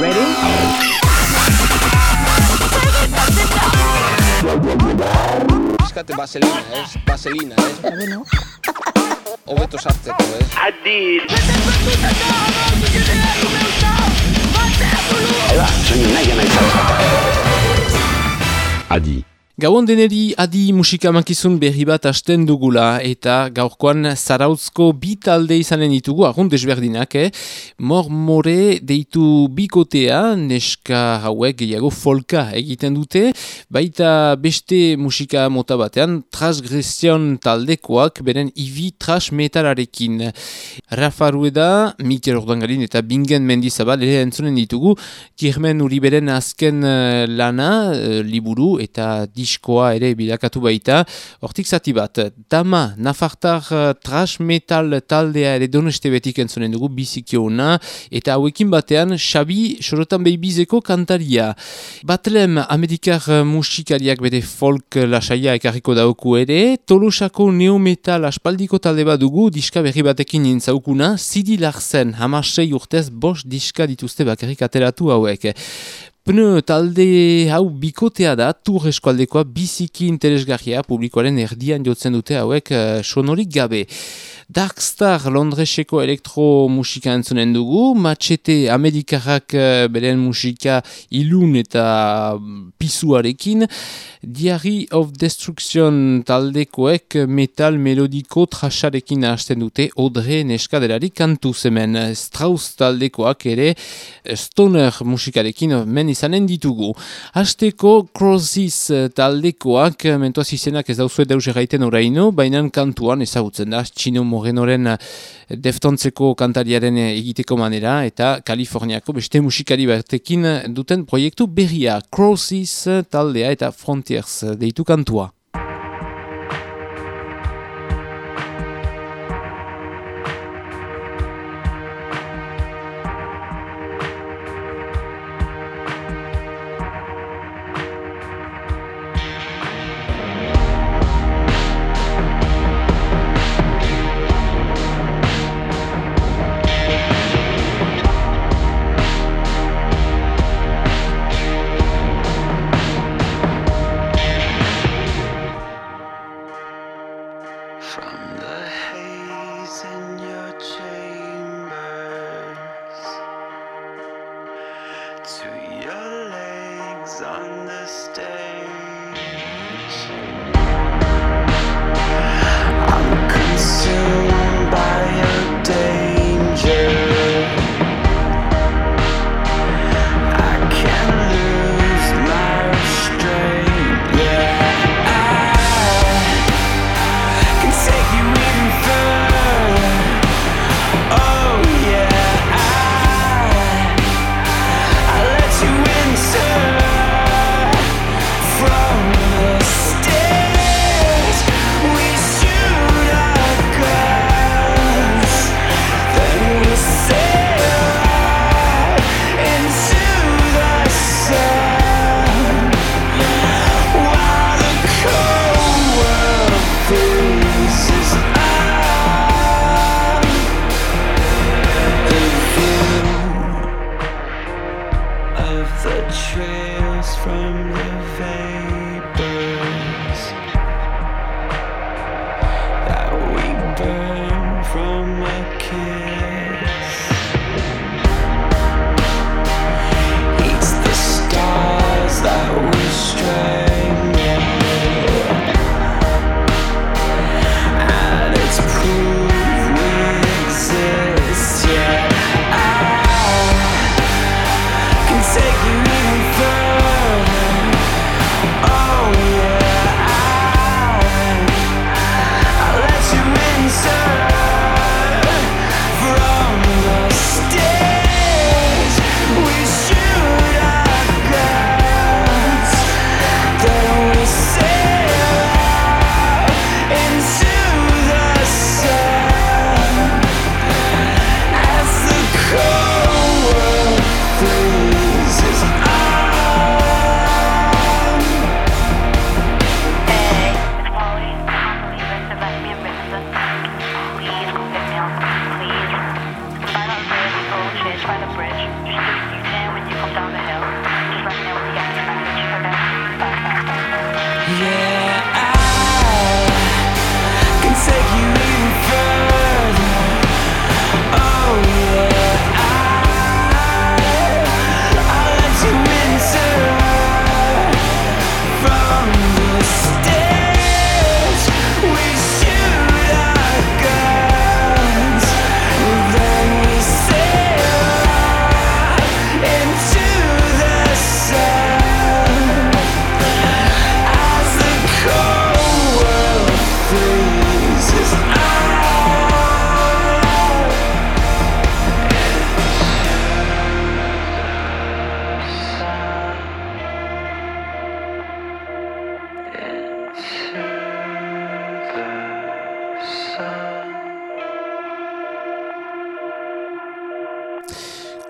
Ready? Eskate vaselina, ez? Vaselina, ez? Bueno, Hobeto sartzeko, ez? Adid. Adi. Gauan deneri adi musika mankizun berri bat hasten dugula eta gaurkoan zarautzko bi talde izanen ditugu, agun desberdinak, eh? Mor more deitu bikotea, neska hauek gehiago folka egiten dute, baita beste musika mota batean, transgresion taldekoak beren ibi trash metalarekin. Rafa Rueda, Mikel Ordangarin eta Bingen Mendizabal ere entzunen ditugu, Kirmen Uriberen azken eh, lana, eh, liburu eta diskoa ere bilakatu baita. Hortik zati bat, Dama, Nafartar uh, trash metal taldea ere doneste betik entzunen dugu bizikio ona, eta hauekin batean Xabi Sorotan Beibizeko kantaria. Batlem, Amerikar uh, musikariak bere folk lasaia ekarriko dauku ere, Tolosako neometal aspaldiko talde bat dugu, diska berri batekin nintzaukuna, Sidi Larsen, hamasei urtez bost diska dituzte bakarrik ateratu hauek. Pneu talde hau bikotea da, tur eskualdekoa biziki interesgarria publikoaren erdian jotzen dute hauek uh, sonorik gabe. Darkstar Londreseko elektro musika entzunen dugu, Machete Amerikarrak uh, beren musika ilun eta mm, pisuarekin, Diary of Destruction taldekoek metal melodiko trasharekin hasten dute Odre neskadelari kantu zemen. Strauss taldekoak ere stoner musikarekin men izanen ditugu. Hasteko Crossis taldekoak mentuaz izenak ez dauzue deus erraiten oraino, baina kantuan ezagutzen da Txino Morenoren deftontzeko kantariaren egiteko manera eta Kaliforniako beste musikari batekin duten proiektu berria Crossis taldea eta Frontiers deitu kantua.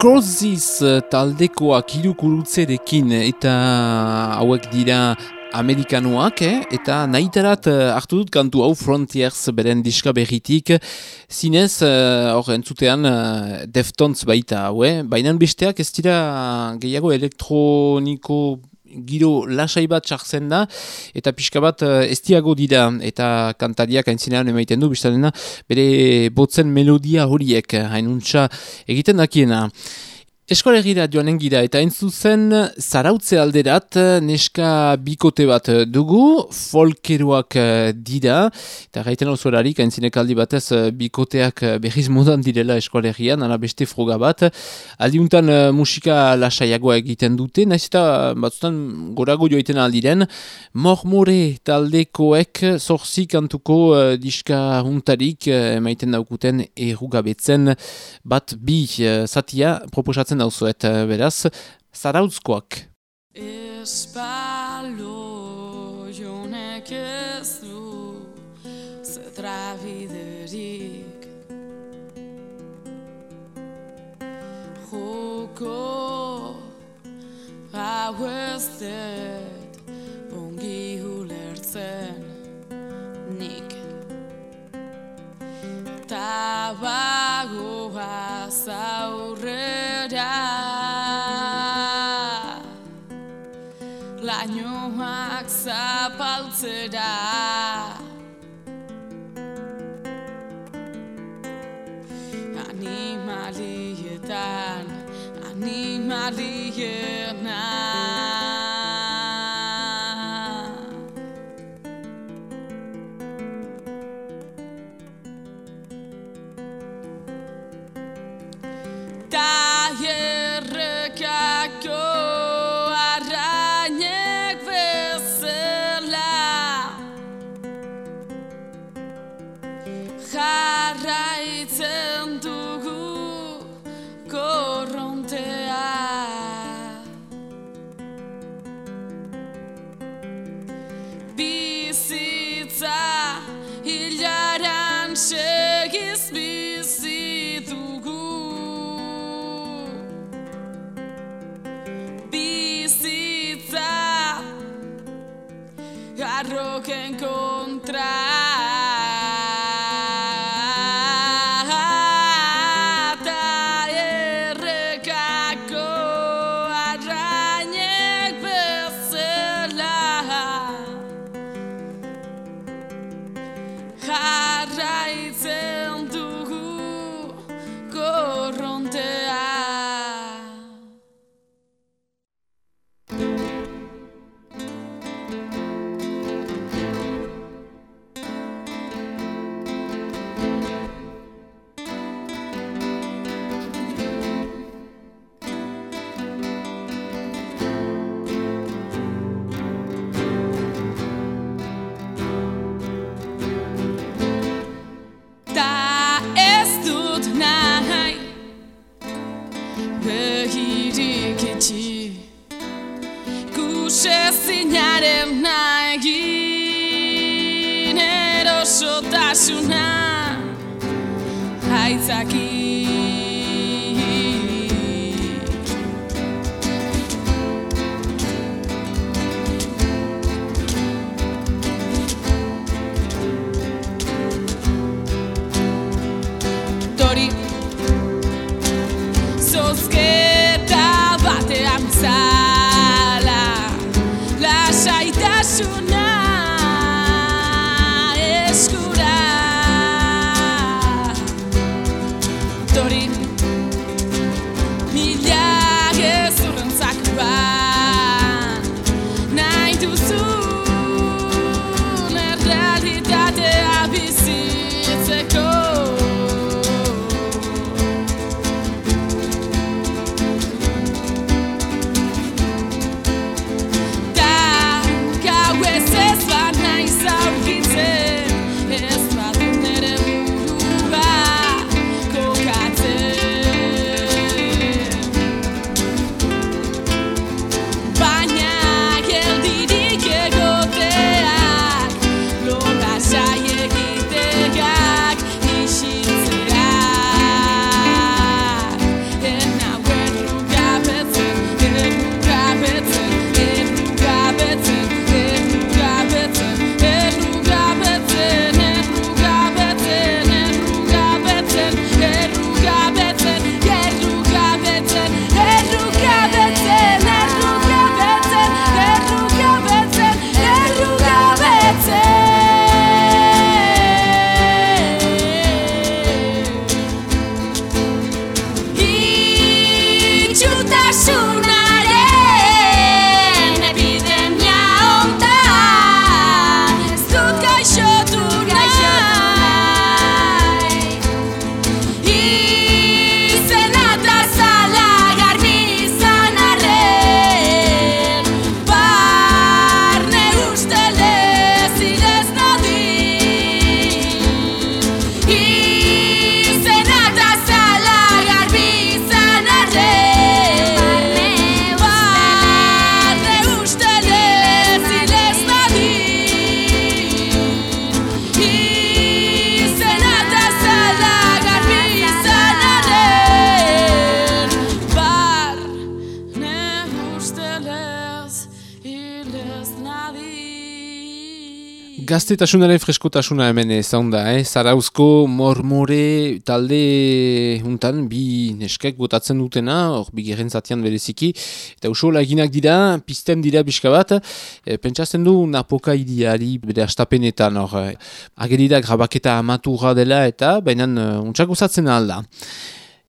Crozis eh, taldekoak irukurutzerekin eta hauek dira amerikanoak, eh? eta nahitarat eh, hartu dut kantu hau Frontiers beren diska berritik, zinez eh, hor entzutean uh, Deftones baita hau, eh? baina besteak ez dira gehiago elektroniko giro lasai bat sartzen da, eta pixka bat eh, ez diago dira, eta kantariak aintzinean emaiten du, biztanena, bere botzen melodia horiek, hainuntza egiten dakiena. Eskolegira joanen gira eta entzuzen zarautze alderat neska bikote bat dugu, folkeroak eh, dira, eta gaiten osorarik aintzinek aldi batez eh, bikoteak eh, berriz modan direla eskolegian, ala beste froga bat. Aldiuntan musika lasaiagoa egiten dute, nahiz eta batzutan gorago joiten aldiren, mormore taldekoek zorzi kantuko diska huntarik emaiten daukuten errugabetzen bat bi zatia proposatzen dauzuet eh, beraz, zarautzkoak. Espalo jonek ez du zetra biderik Joko hau ez dut ongi ulertzen nik Tabagoa answered. Gaztetasunaren freskotasuna hemen ezaun da, eh? Zarauzko mormore talde untan bi neskek botatzen dutena, hor bi zatian bereziki, eta usola eginak dira, pizten dira pixka bat, e, pentsatzen du napoka iriari bere astapenetan, hor, eh, agerida grabaketa amatura dela eta baina uh, untsak usatzen alda.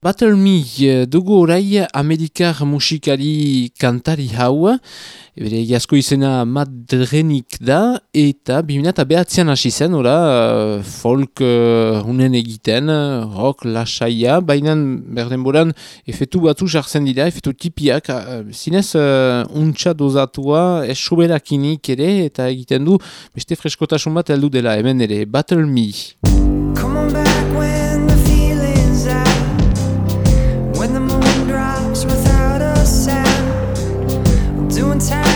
Battle Me eh, dugu orai Amerikar musikari kantari hau, bere egiazko izena Madrenik da, eta 2009an hasi zen, ora, eh, folk uh, unen egiten, eh, rock lasaia, baina berden boran efetu batzu jartzen dira, efetu tipiak, uh, zinez uh, untxa dozatua, ez soberakinik ere, eta egiten du, beste freskotasun bat heldu dela, hemen ere, Battle Me. Come on back when the feeling's out. Time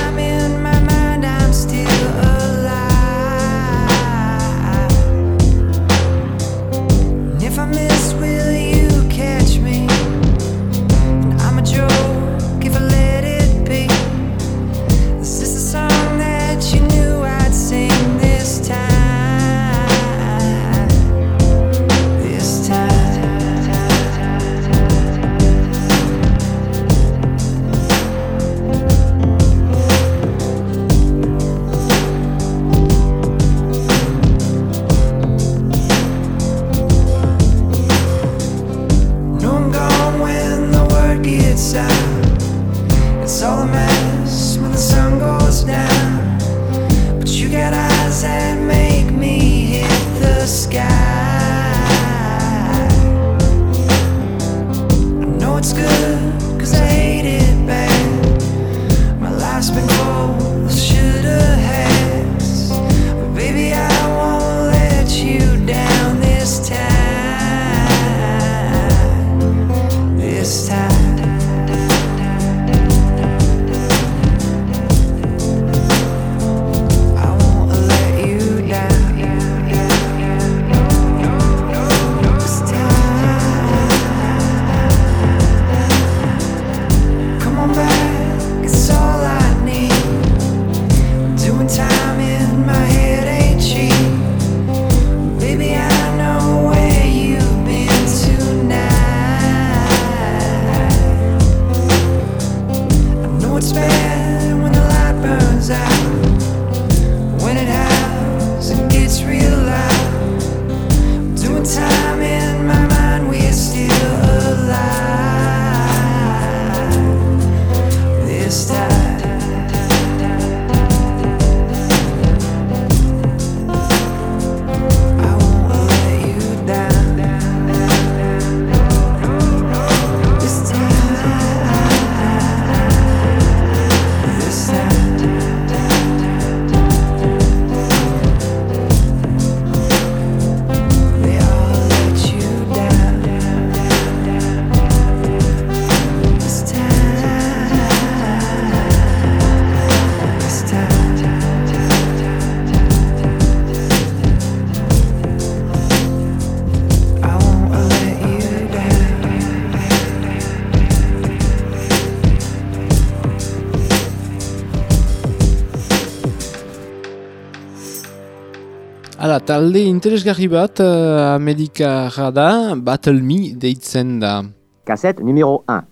Hala, talde interesgarri bat uh, Amerikara da, Battle Me deitzen da. Kaset numero 1.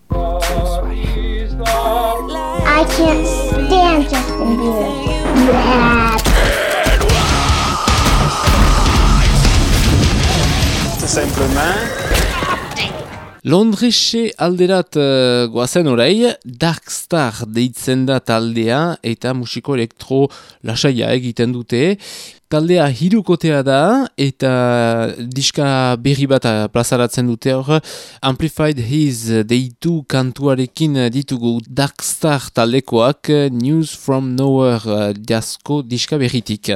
I can't stand Justin Bieber. Tout simplement... Londrese alderat uh, goazen orai, Dark Star deitzen da taldea eta musiko elektro lasaia egiten dute. Taldea hirukotea da eta diska berri bat eh, plazaratzen dute hor Amplified His deitu kantuarekin eh, ditugu Darkstar talekoak eh, News from Nowhere jasko diska berritik.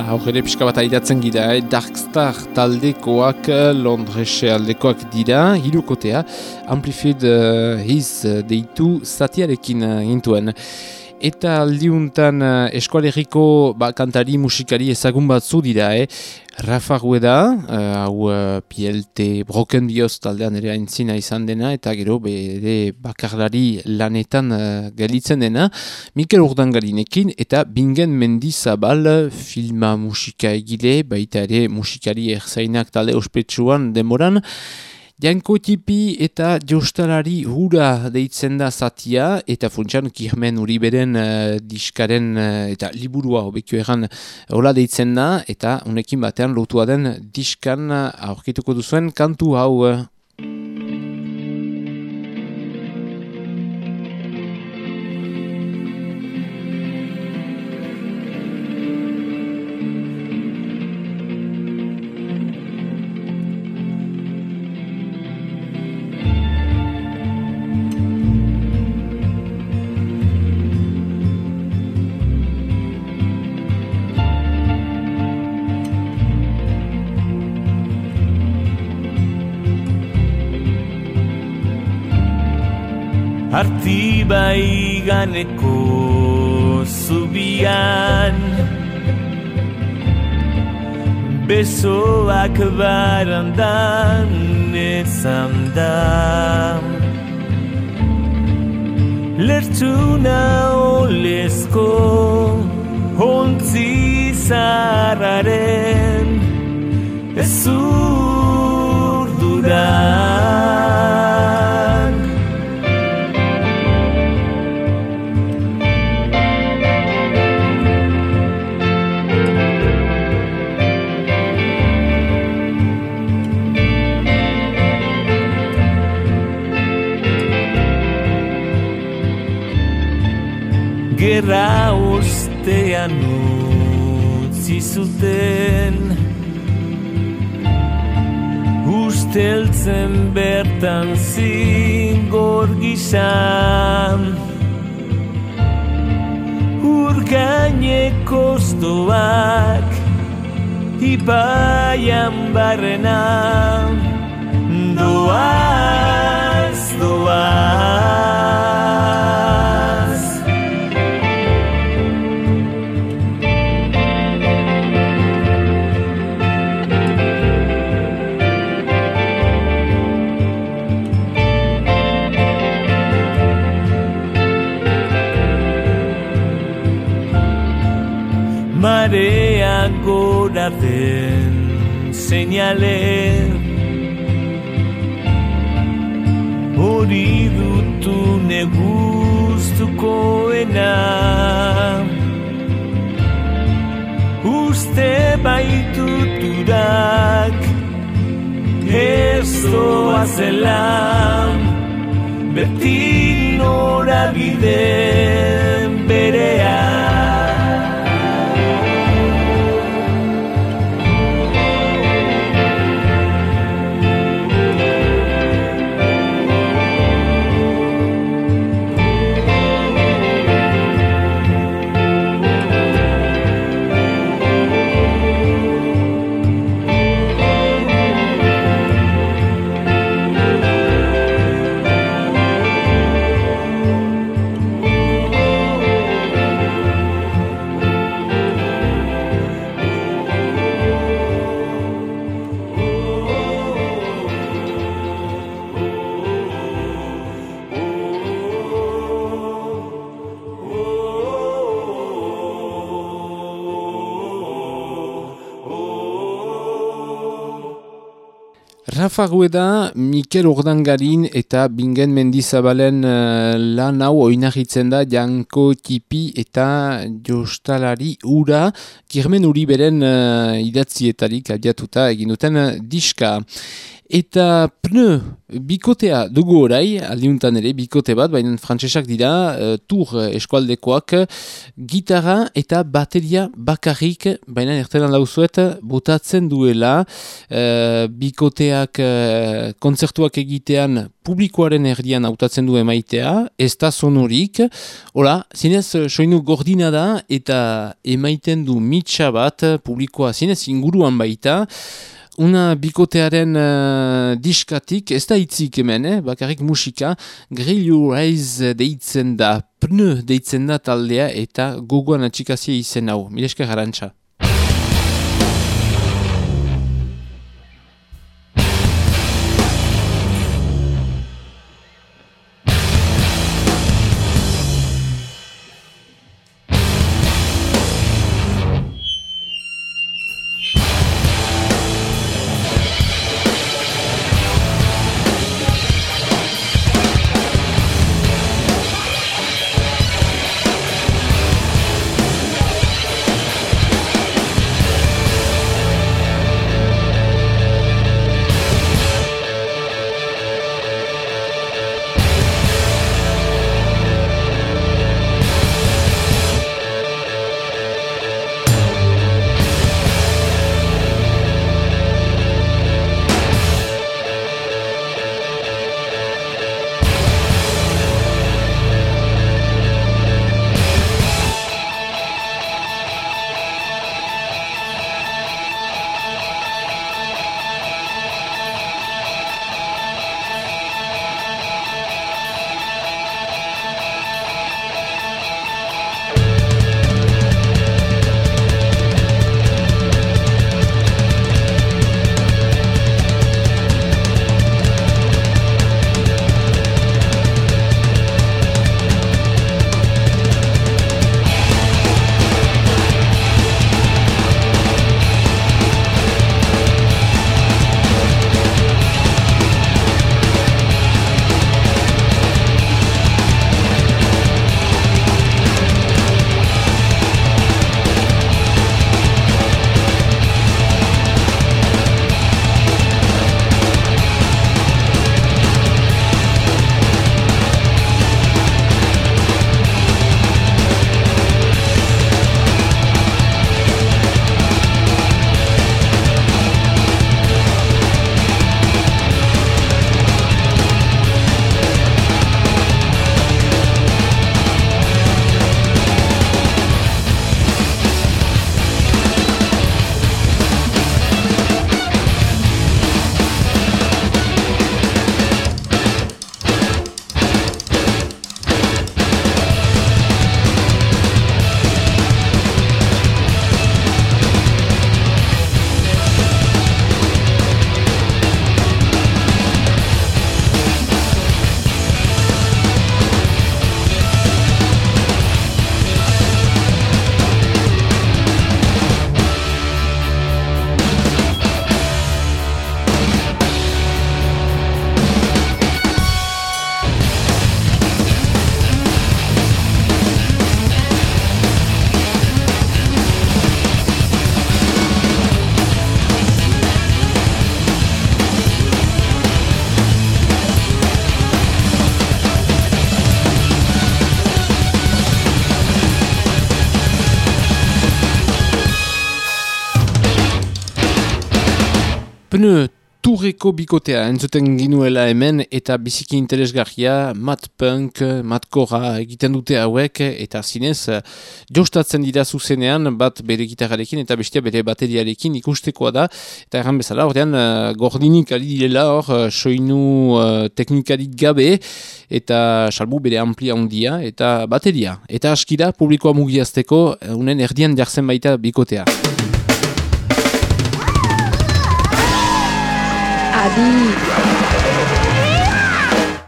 Hala, hor ere pixka bat aidatzen gira, eh? Darkstar taldekoak, eh, Londrese aldekoak dira, hirukotea, Amplified uh, His eh, deitu zatiarekin uh, gintuen. Eta aldiuntan uh, eskualeriko ba, kantari musikari ezagun batzu dira, eh? Rafa Gueda, uh, hau uh, PLT Broken Bios taldean ere aintzina izan dena, eta gero bere bakarlari lanetan uh, galitzen dena, Mikel Urdangarinekin eta Bingen Mendizabal filma musika egile, baita ere musikari erzainak talde ospetsuan demoran, Janko tipi eta jostalari hura deitzen da zatia eta funtsan kirmen uri beren uh, diskaren uh, eta liburua hobekio egan hola deitzen da eta unekin batean lotua den diskan aurkituko duzuen kantu hau uh, ganeko zubian Besoak barandan ezan da Lertxuna olezko Hontzi zarraren Ez urduran Gerra ostean utzi zuten. Usteltzen bertan zingor gizan. Urgaineko oztoak Ipaian barrena gora den seinale Hori dutu neguztukoena Uste baituturak Ez doa zelan Beti norabideen berean Rafa Gueda, Mikel Urdangarin eta Bingen Mendizabalen uh, lan hau oinarritzen da Janko Tipi eta Jostalari Ura, Kirmen Uri beren uh, idatzietarik abiatuta egin duten uh, diska. Eta pneu bikotea dugu orai, aldiuntan ere, bikote bat, baina frantsesak dira, uh, tur eskualdekoak, gitarra eta bateria bakarrik, baina ertelan lauzuet, botatzen duela, uh, bikoteak uh, kontzertuak egitean publikoaren erdian hautatzen du emaitea, ez da sonorik, hola, zinez soinu gordina da, eta emaiten du mitxa bat, publikoa zinez inguruan baita, Una bikotearen uh, diskatik, ez da hitzik hemen, eh? bakarrik musika, Grill Your Eyes deitzen da, pneu deitzen da taldea eta gogoan atxikazia izen hau. Mileska garantza. Pneu turreko bikotea entzuten ginuela hemen eta biziki interesgarria mat punk, mat kora egiten dute hauek eta zinez jostatzen dira zuzenean bat bere gitarrarekin eta bestia bere bateriarekin ikustekoa da eta erran bezala ordean gordinik ali direla hor soinu uh, teknikarik gabe eta salbu bere amplia handia eta bateria eta askira publikoa mugiazteko unen erdian jartzen baita bikotea.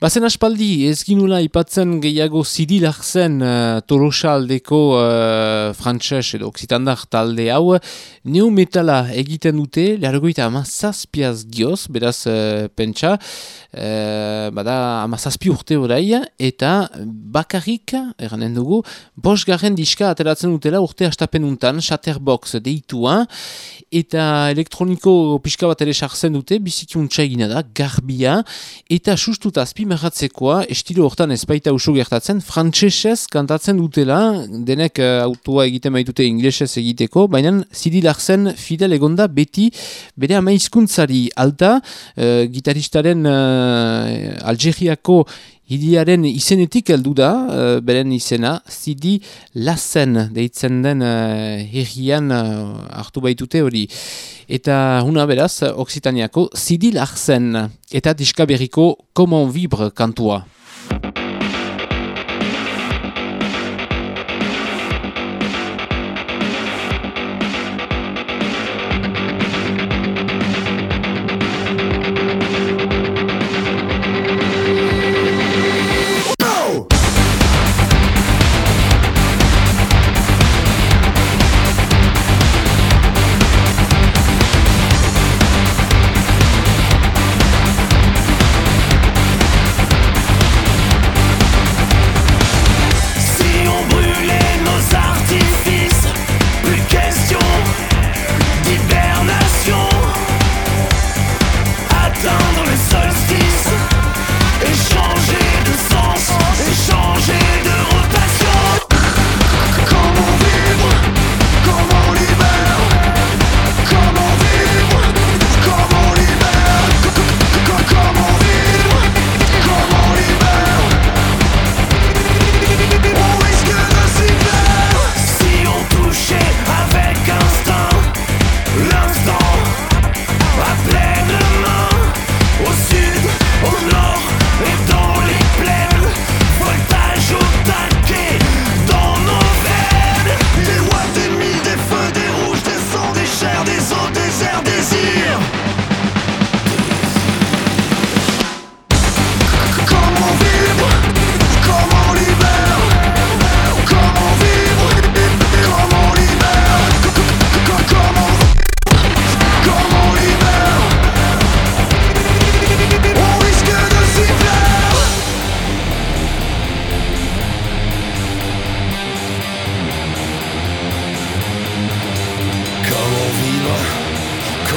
Bazen aspaldi ez ginula ipatzen gehiago zidilar zen uh, torosaldeko uh, frantses edo oksitandar talde hau. Neu metala egiten dute lehargoita ama zazpiaz gioz, beraz uh, pentsa, uh, bada ama zazpi urte orai eta bakarrik, eranen dugu, bos garen diska ateratzen dutela urte astapenuntan, Chatterbox deitua, eta elektroniko pixka bat ere sartzen dute, bizikiuntza egina da, garbia, eta sustuta azpimarratzekoa, estilo hortan ez baita usu gertatzen, frantsesez kantatzen dutela, denek uh, autua egiten baitute inglesez egiteko, baina zidilak zen fidel egonda beti bere ama hizkuntzari alta, uh, gitaristaren uh, Algeriako Hiriaren izenetik heldu da, uh, beren izena, zidi lazen deitzen den uh, herrian uh, hartu baitute hori. Eta huna beraz, Oksitaniako zidi lazen eta diskaberiko Common Vibre kantua.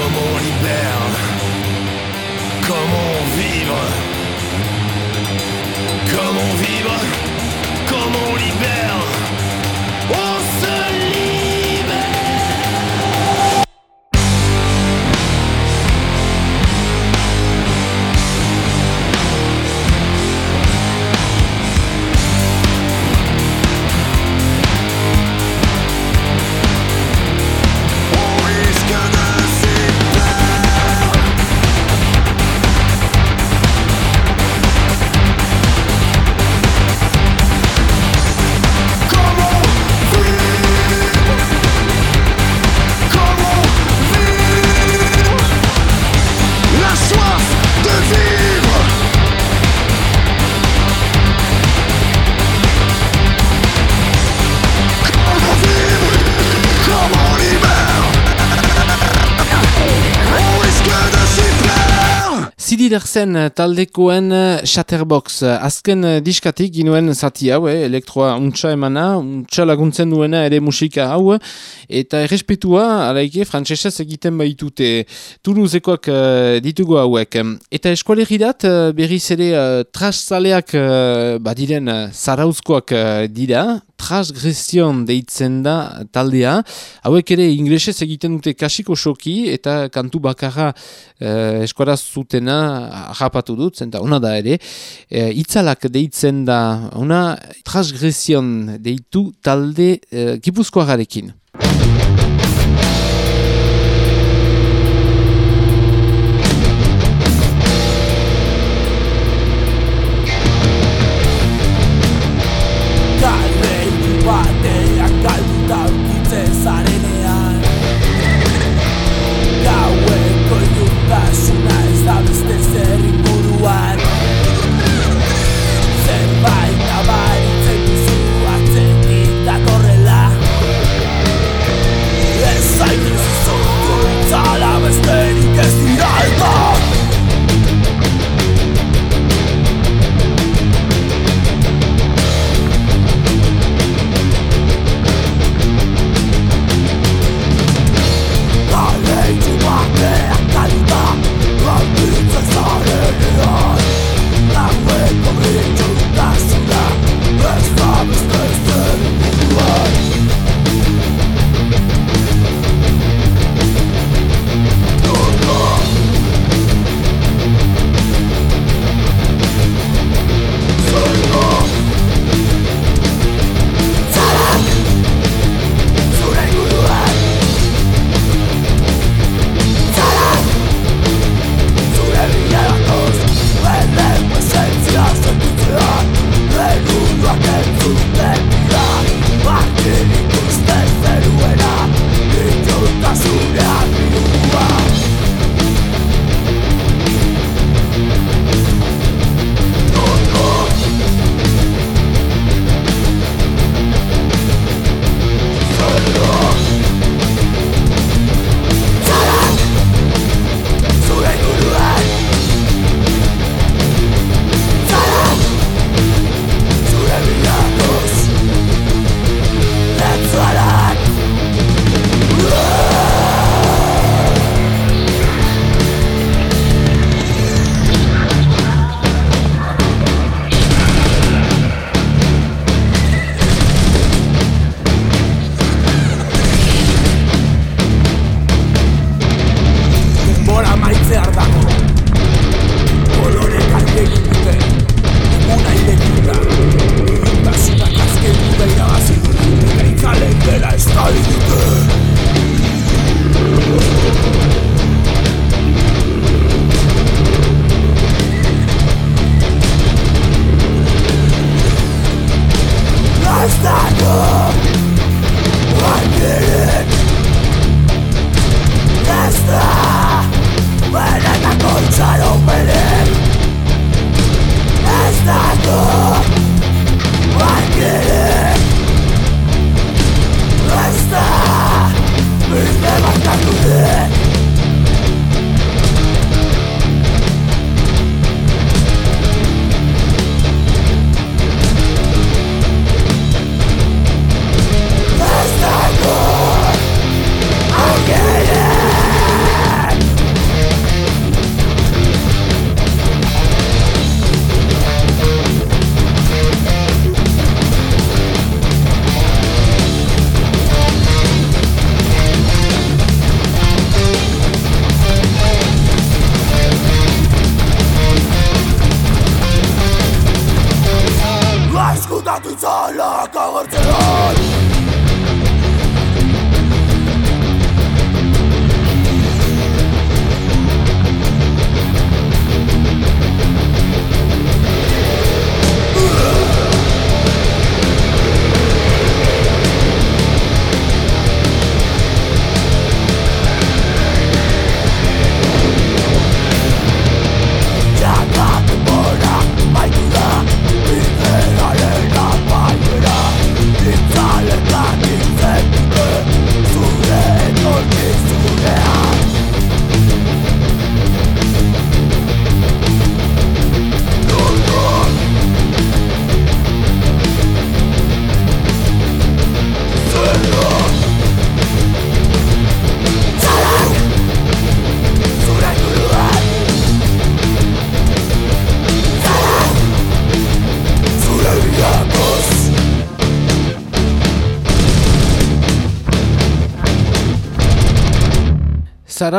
Comment on libère Comment vivre? Comment vivre? Comment on libère On se Ja Zidi zen taldekoen eh, Chatterbox. Azken eh, diskatik ginuen zati hau, eh, elektroa untsa emana, untsa laguntzen duena ere musika hau, eta errespetua, alaike, frantsesez egiten baitute Toulousekoak eh, ditugu hauek. Eta eskualerirat, uh, berriz ere uh, traszaleak uh, badiren uh, zarauzkoak uh, dira, transgression deitzen da taldea. Hauek ere inglesez egiten dute kasiko soki eta kantu bakarra eh, eskuaraz zutena rapatu dut, zenta ona da ere. Eh, itzalak deitzen da, ona transgression deitu talde eh, gipuzkoagarekin.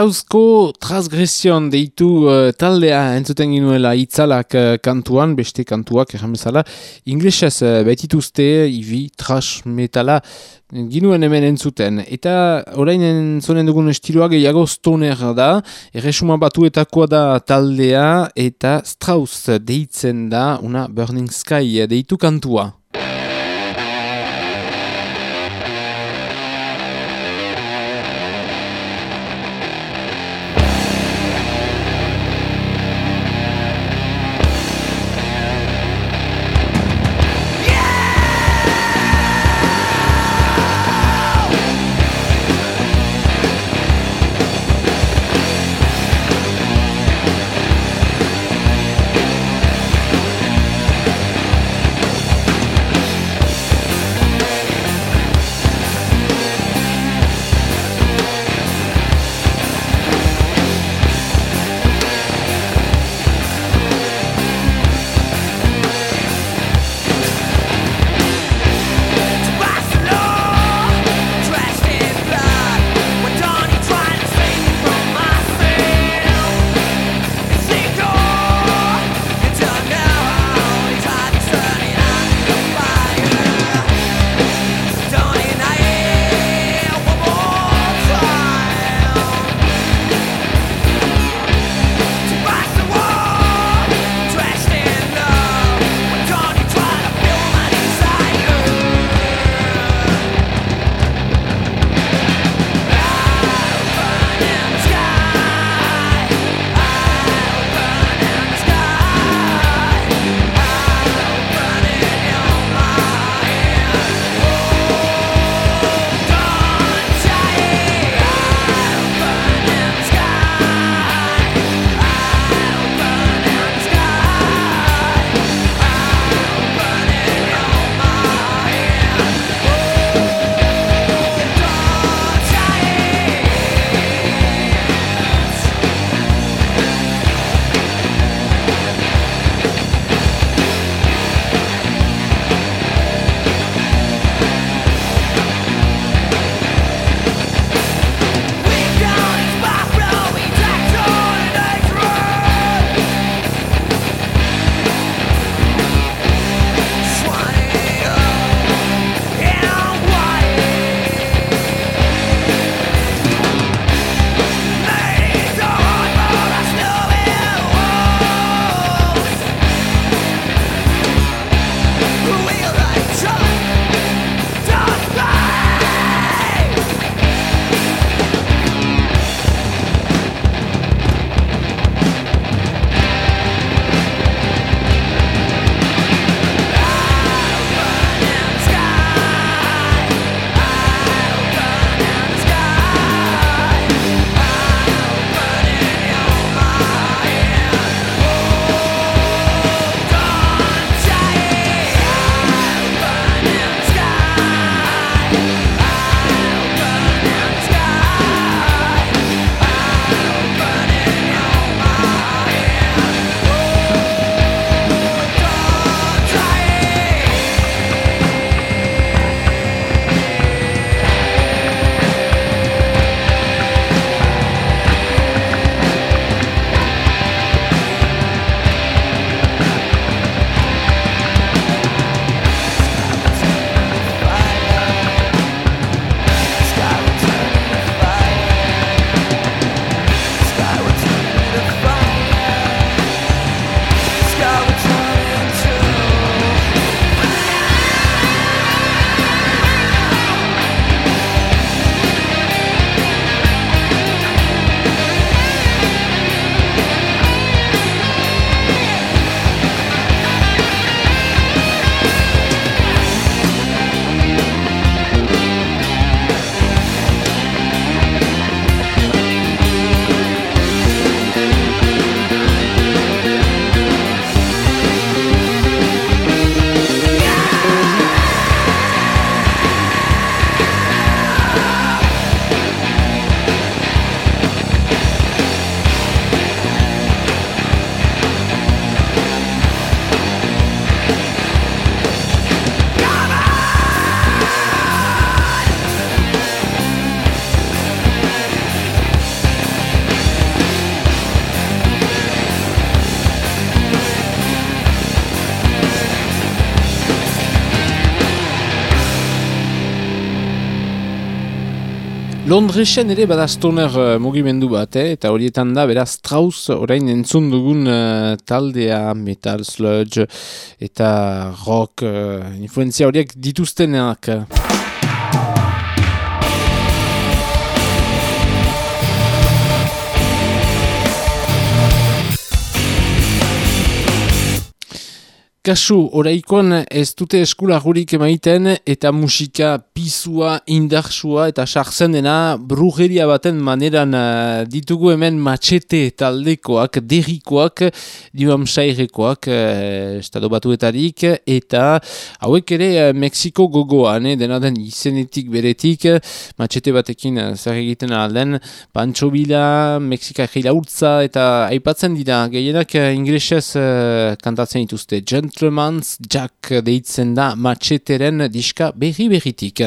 Zarauzko transgresion deitu uh, taldea entzuten ginuela itzalak uh, kantuan, beste kantuak erran bezala. Inglesez uh, betituzte, ibi, trash, metala, ginuen hemen entzuten. Eta orain entzonen dugun estiloa gehiago stoner da, erresuma batuetakoa da taldea, eta Strauss deitzen da, una Burning Sky deitu kantua. Londresen ere bada stoner uh, mugimendu bat, eh? eta horietan da, beraz, Strauss orain entzun dugun uh, taldea, metal, sludge, eta rock, uh, influenzia horiek dituztenak. Kasu, oraikoan ez dute eskulagurik emaiten eta musika pisua, indarsua eta sartzen dena brujeria baten maneran uh, ditugu hemen matxete taldekoak, derrikoak, diuam sairekoak, uh, estado batuetarik, eta hauek ere uh, Mexiko gogoan, eh, dena den izenetik beretik, matxete batekin zer egiten alden, Pancho Bila, Mexika urtza eta aipatzen dira, gehienak inglesez uh, kantatzen dituzte, Gentleman's Jack deitzen da matxeteren diska berri berritik.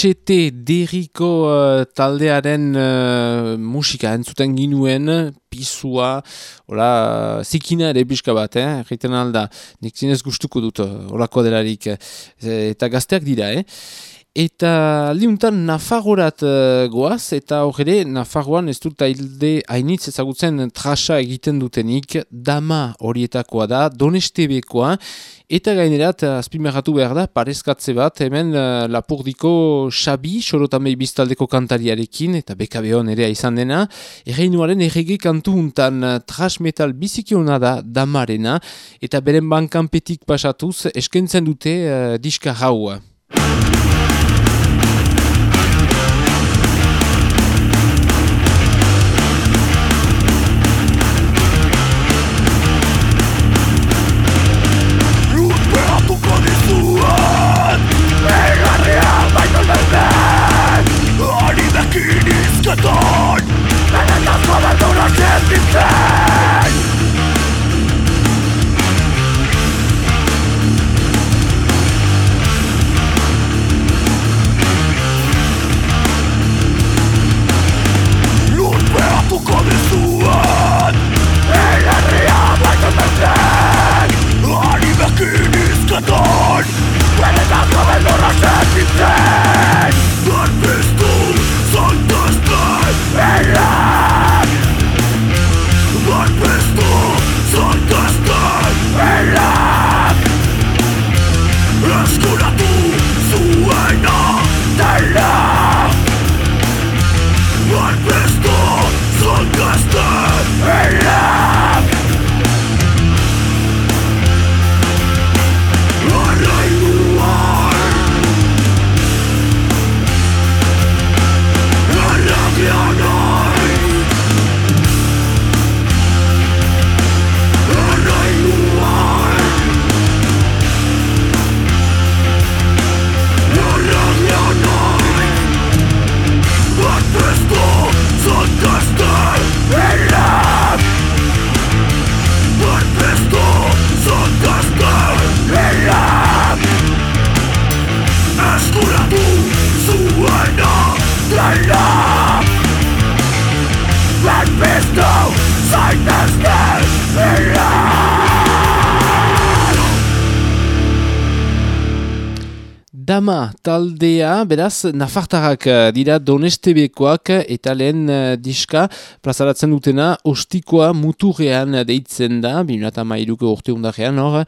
Matxete derriko uh, taldearen uh, musika entzuten ginuen, pisua, hola, zikina ere pixka bat, eh? Egiten alda, nik zinez gustuko dut, uh, holako delarik, eh, eta gazteak dira, eh? Eta liuntan Nafarrorat uh, goaz, eta horre Nafarroan ez dut ailde hainitz ezagutzen trasa egiten dutenik, dama horietakoa da, donestebekoa, eta gainerat azpimerratu behar da, parezkatze bat, hemen uh, Lapurdiko Xabi, sorotamei biztaldeko kantariarekin, eta bekabeon ere izan dena, erreinuaren errege kantu untan trash metal bizikiona da damarena, eta beren bankanpetik pasatuz eskentzen dute uh, diska haua. Dama taldea, beraz, nafartarrak eh, dira donestebekoak eta lehen eh, diska plazaratzen dutena ostikoa muturrean deitzen da, 2008ko urte undarrean, hor,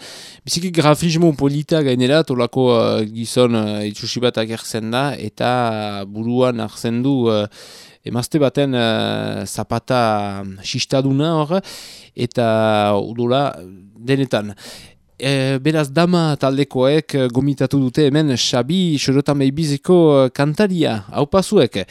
biziki grafismo polita gainera, tolako uh, gizon uh, itxusi bat da, eta buruan hartzen du uh, emazte baten uh, zapata sistaduna hor, eta udola denetan. E, beraz dama taldekoek eh, gomitatu dute hemen Xabi Xorotamei biziko eh, kantaria, hau pasuek.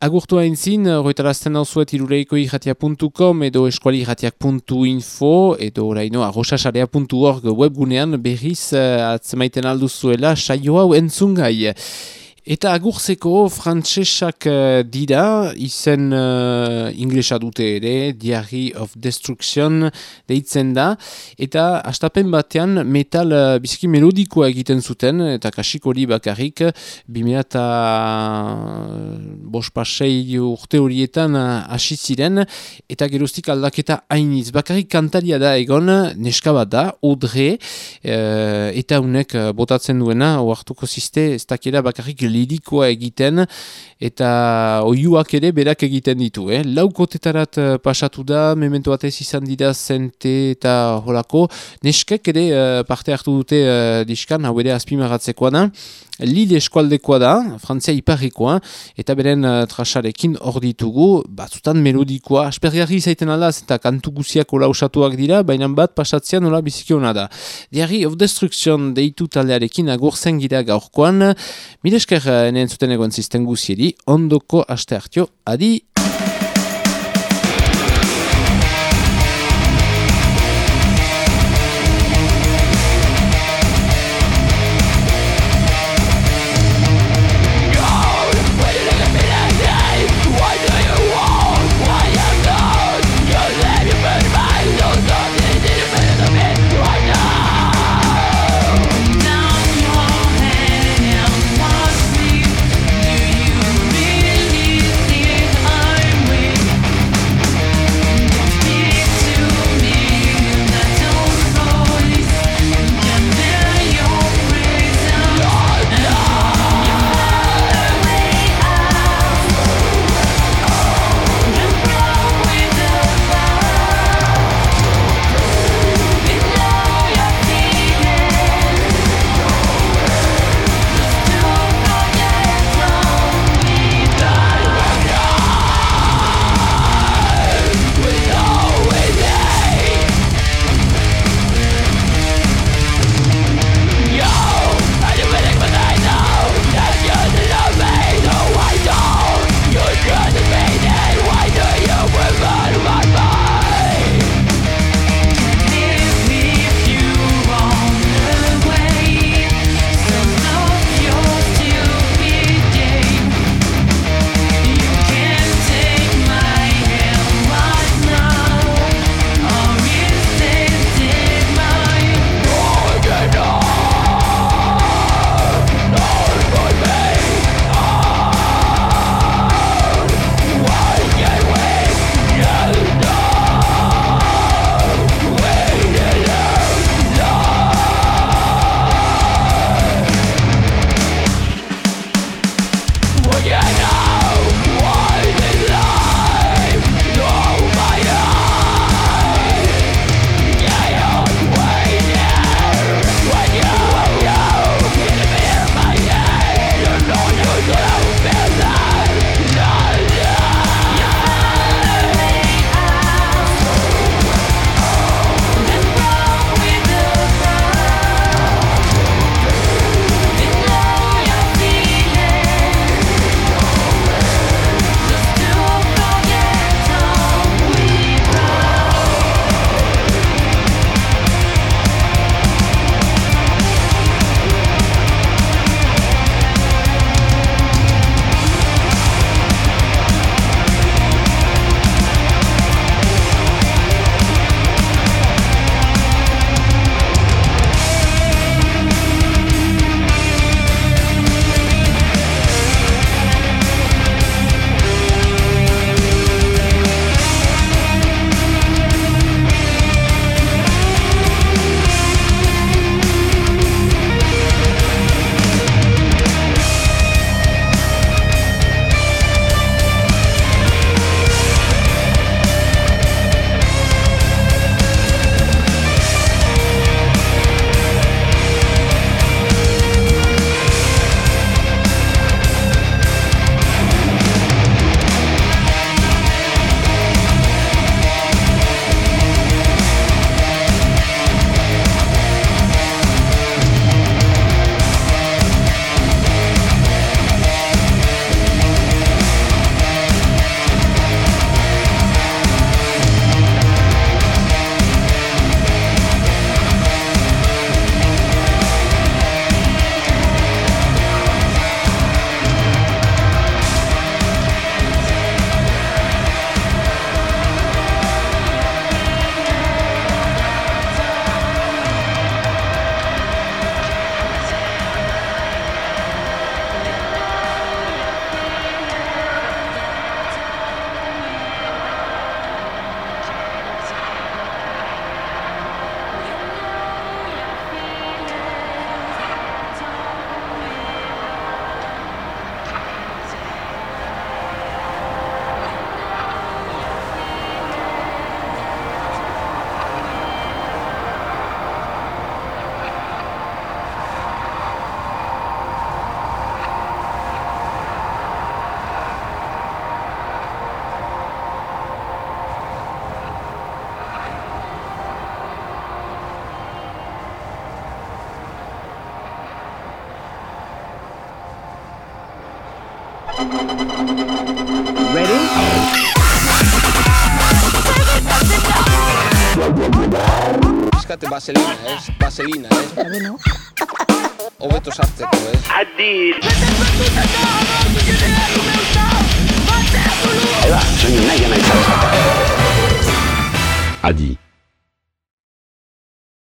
Agurtu hain zin, roitarazten hau irureiko irratia.com edo eskualirratiak.info edo oraino arrosasarea.org webgunean berriz uh, atzemaiten alduzuela saio hau entzungai. Eta agurzeko frantsesak uh, dira, izen uh, inglesa dute ere, Diary of Destruction deitzen da, eta astapen batean metal uh, biziki melodikoa egiten zuten, eta kasik hori bakarrik, 2000 eta bospasei urte horietan uh, hasi ziren, eta geroztik aldaketa hainiz. Bakarrik kantaria da egon, neska bat da, Audrey, uh, eta unek uh, botatzen duena, oartuko ziste, ez dakera bakarrik lirikoa egiten, eta oiuak ere berak egiten ditu. Eh? Laukotetarat uh, pasatu da, memento batez izan dira zente eta holako, neskek ere uh, parte hartu dute uh, diskan, hau ere azpimaratzekoa da, Lille eskualdekoa da, Frantzia iparrikoa, eta beren uh, trasarekin hor ditugu, batzutan melodikoa, aspergarri izaiten aldaz, eta kantu guziak ola usatuak dira, baina bat pasatzean nola biziki hona da. Diary of Destruction deitu taldearekin agurzen gira gaurkoan, milesker uh, enen zuten egon zisten guzieri, ondoko aste hartio, adi!